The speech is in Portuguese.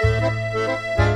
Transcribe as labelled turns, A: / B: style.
A: Música